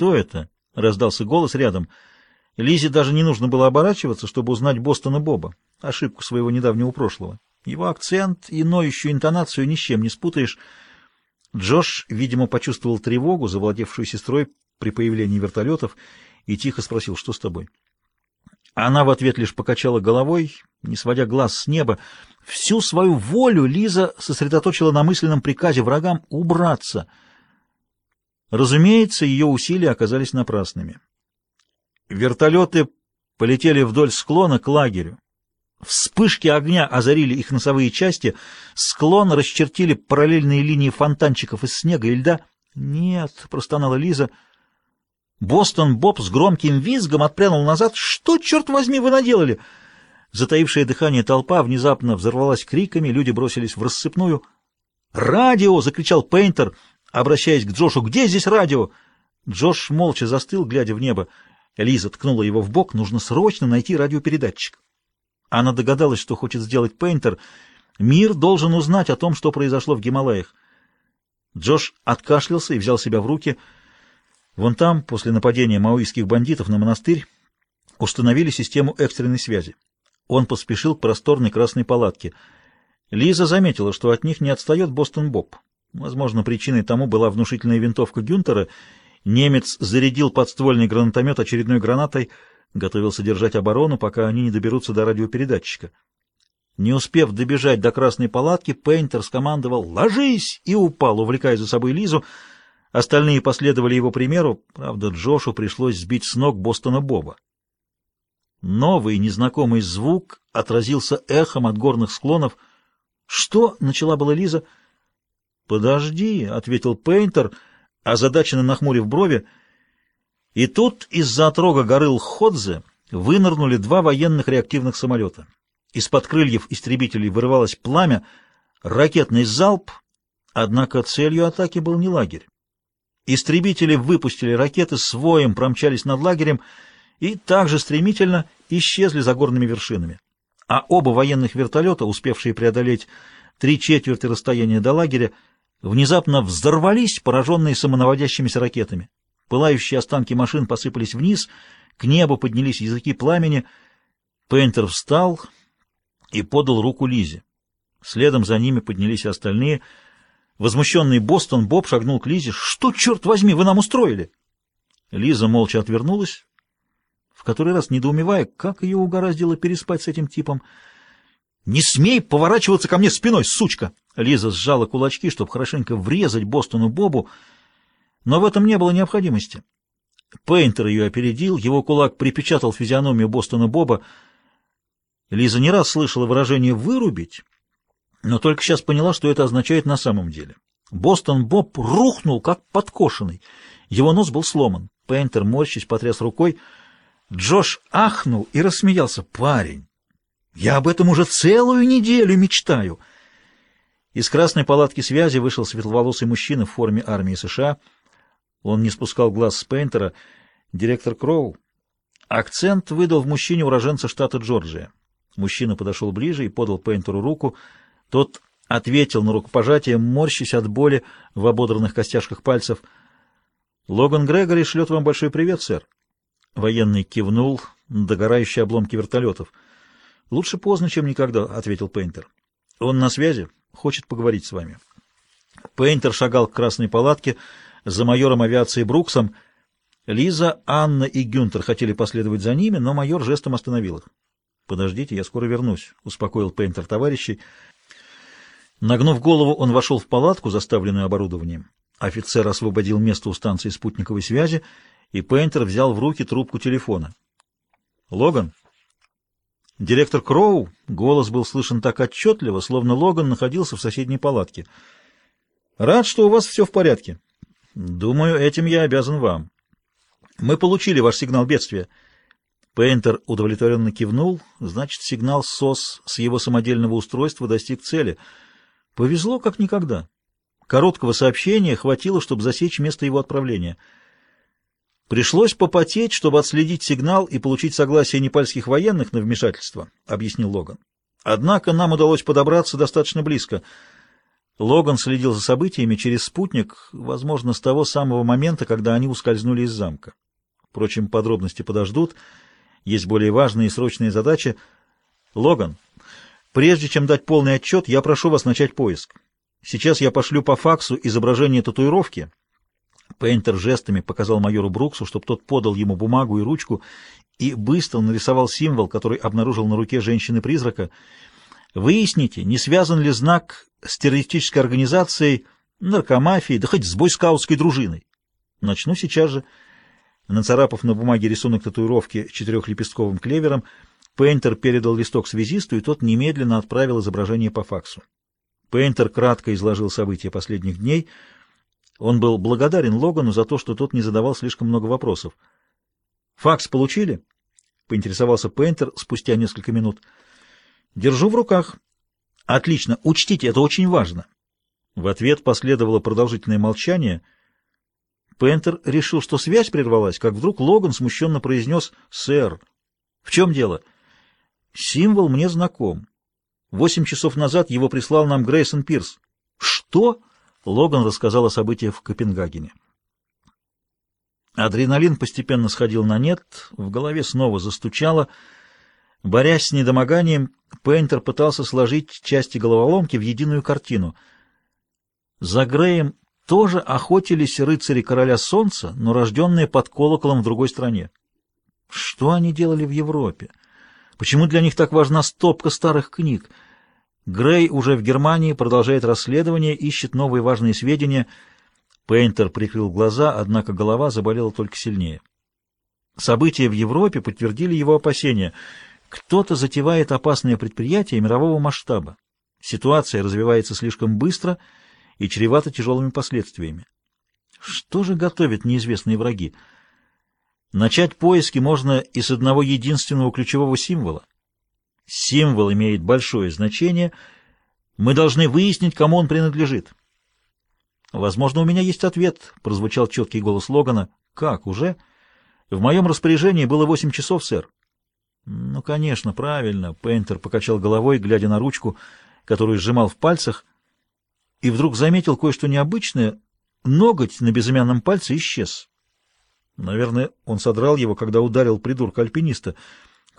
«Кто это?» — раздался голос рядом. Лизе даже не нужно было оборачиваться, чтобы узнать Бостона Боба, ошибку своего недавнего прошлого. Его акцент и ноющую интонацию ни с чем не спутаешь. Джош, видимо, почувствовал тревогу, завладевшую сестрой при появлении вертолетов, и тихо спросил, что с тобой. Она в ответ лишь покачала головой, не сводя глаз с неба. Всю свою волю Лиза сосредоточила на мысленном приказе врагам убраться. Разумеется, ее усилия оказались напрасными. Вертолеты полетели вдоль склона к лагерю. Вспышки огня озарили их носовые части, склон расчертили параллельные линии фонтанчиков из снега и льда. «Нет», — простонала Лиза, — Бостон Боб с громким визгом отпрянул назад. «Что, черт возьми, вы наделали?» Затаившее дыхание толпа внезапно взорвалась криками, люди бросились в рассыпную. «Радио!» — закричал Пейнтер, обращаясь к Джошу. «Где здесь радио?» Джош молча застыл, глядя в небо. Лиза ткнула его в бок. «Нужно срочно найти радиопередатчик». Она догадалась, что хочет сделать Пейнтер. Мир должен узнать о том, что произошло в Гималаях. Джош откашлялся и взял себя в руки. Вон там, после нападения маоистских бандитов на монастырь, установили систему экстренной связи. Он поспешил к просторной красной палатке. Лиза заметила, что от них не отстает Бостон Боб. Возможно, причиной тому была внушительная винтовка Гюнтера. Немец зарядил подствольный гранатомет очередной гранатой — готовился держать оборону, пока они не доберутся до радиопередатчика. Не успев добежать до красной палатки, Пейнтер скомандовал «Ложись!» и упал, увлекая за собой Лизу. Остальные последовали его примеру, правда, Джошу пришлось сбить с ног Бостона Боба. Новый незнакомый звук отразился эхом от горных склонов. «Что?» — начала была Лиза. «Подожди», — ответил Пейнтер, озадаченно нахмурив брови, — и тут из-за отрога горы Лходзе вынырнули два военных реактивных самолета. Из-под крыльев истребителей вырывалось пламя, ракетный залп, однако целью атаки был не лагерь. Истребители выпустили ракеты, с воем промчались над лагерем и также стремительно исчезли за горными вершинами. А оба военных вертолета, успевшие преодолеть три четверти расстояния до лагеря, внезапно взорвались, пораженные самонаводящимися ракетами. Пылающие останки машин посыпались вниз, к небу поднялись языки пламени. Пейнтер встал и подал руку Лизе. Следом за ними поднялись остальные. Возмущенный Бостон Боб шагнул к Лизе. «Что, черт возьми, вы нам устроили?» Лиза молча отвернулась, в который раз недоумевая, как ее угораздило переспать с этим типом. «Не смей поворачиваться ко мне спиной, сучка!» Лиза сжала кулачки, чтобы хорошенько врезать Бостону Бобу, но в этом не было необходимости. Пейнтер ее опередил, его кулак припечатал физиономию Бостона Боба. Лиза не раз слышала выражение «вырубить», но только сейчас поняла, что это означает на самом деле. Бостон Боб рухнул, как подкошенный. Его нос был сломан. Пейнтер, морщись, потряс рукой. Джош ахнул и рассмеялся. «Парень, я об этом уже целую неделю мечтаю!» Из красной палатки связи вышел светловолосый мужчина в форме армии США — он не спускал глаз с Пейнтера. Директор Кроу. Акцент выдал в мужчине уроженца штата Джорджия. Мужчина подошел ближе и подал Пейнтеру руку. Тот ответил на рукопожатие, морщась от боли в ободранных костяшках пальцев. «Логан Грегори шлет вам большой привет, сэр». Военный кивнул догорающие обломки вертолетов. «Лучше поздно, чем никогда», — ответил Пейнтер. «Он на связи, хочет поговорить с вами». Пейнтер шагал к красной палатке, — за майором авиации Бруксом. Лиза, Анна и Гюнтер хотели последовать за ними, но майор жестом остановил их. «Подождите, я скоро вернусь», — успокоил Пейнтер товарищей. Нагнув голову, он вошел в палатку, заставленную оборудованием. Офицер освободил место у станции спутниковой связи, и Пейнтер взял в руки трубку телефона. «Логан?» Директор Кроу, голос был слышен так отчетливо, словно Логан находился в соседней палатке. «Рад, что у вас все в порядке. Думаю, этим я обязан вам. Мы получили ваш сигнал бедствия. Пейнтер удовлетворенно кивнул. Значит, сигнал СОС с его самодельного устройства достиг цели. Повезло как никогда. Короткого сообщения хватило, чтобы засечь место его отправления. Пришлось попотеть, чтобы отследить сигнал и получить согласие непальских военных на вмешательство, объяснил Логан. Однако нам удалось подобраться достаточно близко — Логан следил за событиями через спутник, возможно, с того самого момента, когда они ускользнули из замка. Впрочем, подробности подождут. Есть более важные и срочные задачи. Логан, прежде чем дать полный отчет, я прошу вас начать поиск. Сейчас я пошлю по факсу изображение татуировки. Пейнтер жестами показал майору Бруксу, чтобы тот подал ему бумагу и ручку, и быстро нарисовал символ, который обнаружил на руке женщины-призрака. Выясните, не связан ли знак с террористической организацией, наркомафией, да хоть с бойскаутской дружиной. Начну сейчас же. Нацарапав на бумаге рисунок татуировки четырехлепестковым клевером, Пейнтер передал листок связисту, и тот немедленно отправил изображение по факсу. Пейнтер кратко изложил события последних дней. Он был благодарен Логану за то, что тот не задавал слишком много вопросов. «Факс получили?» — поинтересовался Пейнтер спустя несколько минут. «Держу в руках». «Отлично. Учтите, это очень важно». В ответ последовало продолжительное молчание — Пентер решил, что связь прервалась, как вдруг Логан смущенно произнес «Сэр». «В чем дело?» «Символ мне знаком. Восемь часов назад его прислал нам Грейсон Пирс». «Что?» — Логан рассказал о событиях в Копенгагене. Адреналин постепенно сходил на нет, в голове снова застучало. Борясь с недомоганием, Пейнтер пытался сложить части головоломки в единую картину. За Греем тоже охотились рыцари короля солнца, но рожденные под колоколом в другой стране. Что они делали в Европе? Почему для них так важна стопка старых книг? Грей уже в Германии продолжает расследование, ищет новые важные сведения. Пейнтер прикрыл глаза, однако голова заболела только сильнее. События в Европе подтвердили его опасения. Кто-то затевает опасное предприятие мирового масштаба. Ситуация развивается слишком быстро — и чревато тяжелыми последствиями. Что же готовят неизвестные враги? Начать поиски можно и с одного единственного ключевого символа. Символ имеет большое значение. Мы должны выяснить, кому он принадлежит. «Возможно, у меня есть ответ», — прозвучал четкий голос Логана. «Как, уже?» «В моем распоряжении было восемь часов, сэр». «Ну, конечно, правильно», — Пейнтер покачал головой, глядя на ручку, которую сжимал в пальцах и вдруг заметил кое-что необычное. Ноготь на безымянном пальце исчез. Наверное, он содрал его, когда ударил придурка-альпиниста.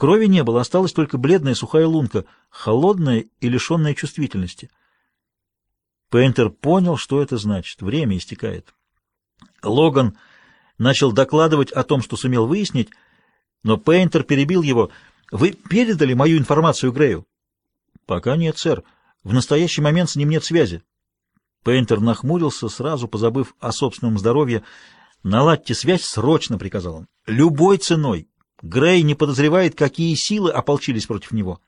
Крови не было, осталась только бледная сухая лунка, холодная и лишенная чувствительности. Пейнтер понял, что это значит. Время истекает. Логан начал докладывать о том, что сумел выяснить, но Пейнтер перебил его. «Вы передали мою информацию Грею?» «Пока нет, сэр. В настоящий момент с ним нет связи. Пейнтер нахмурился, сразу позабыв о собственном здоровье. «Наладьте связь срочно», — приказал он. «Любой ценой. Грей не подозревает, какие силы ополчились против него».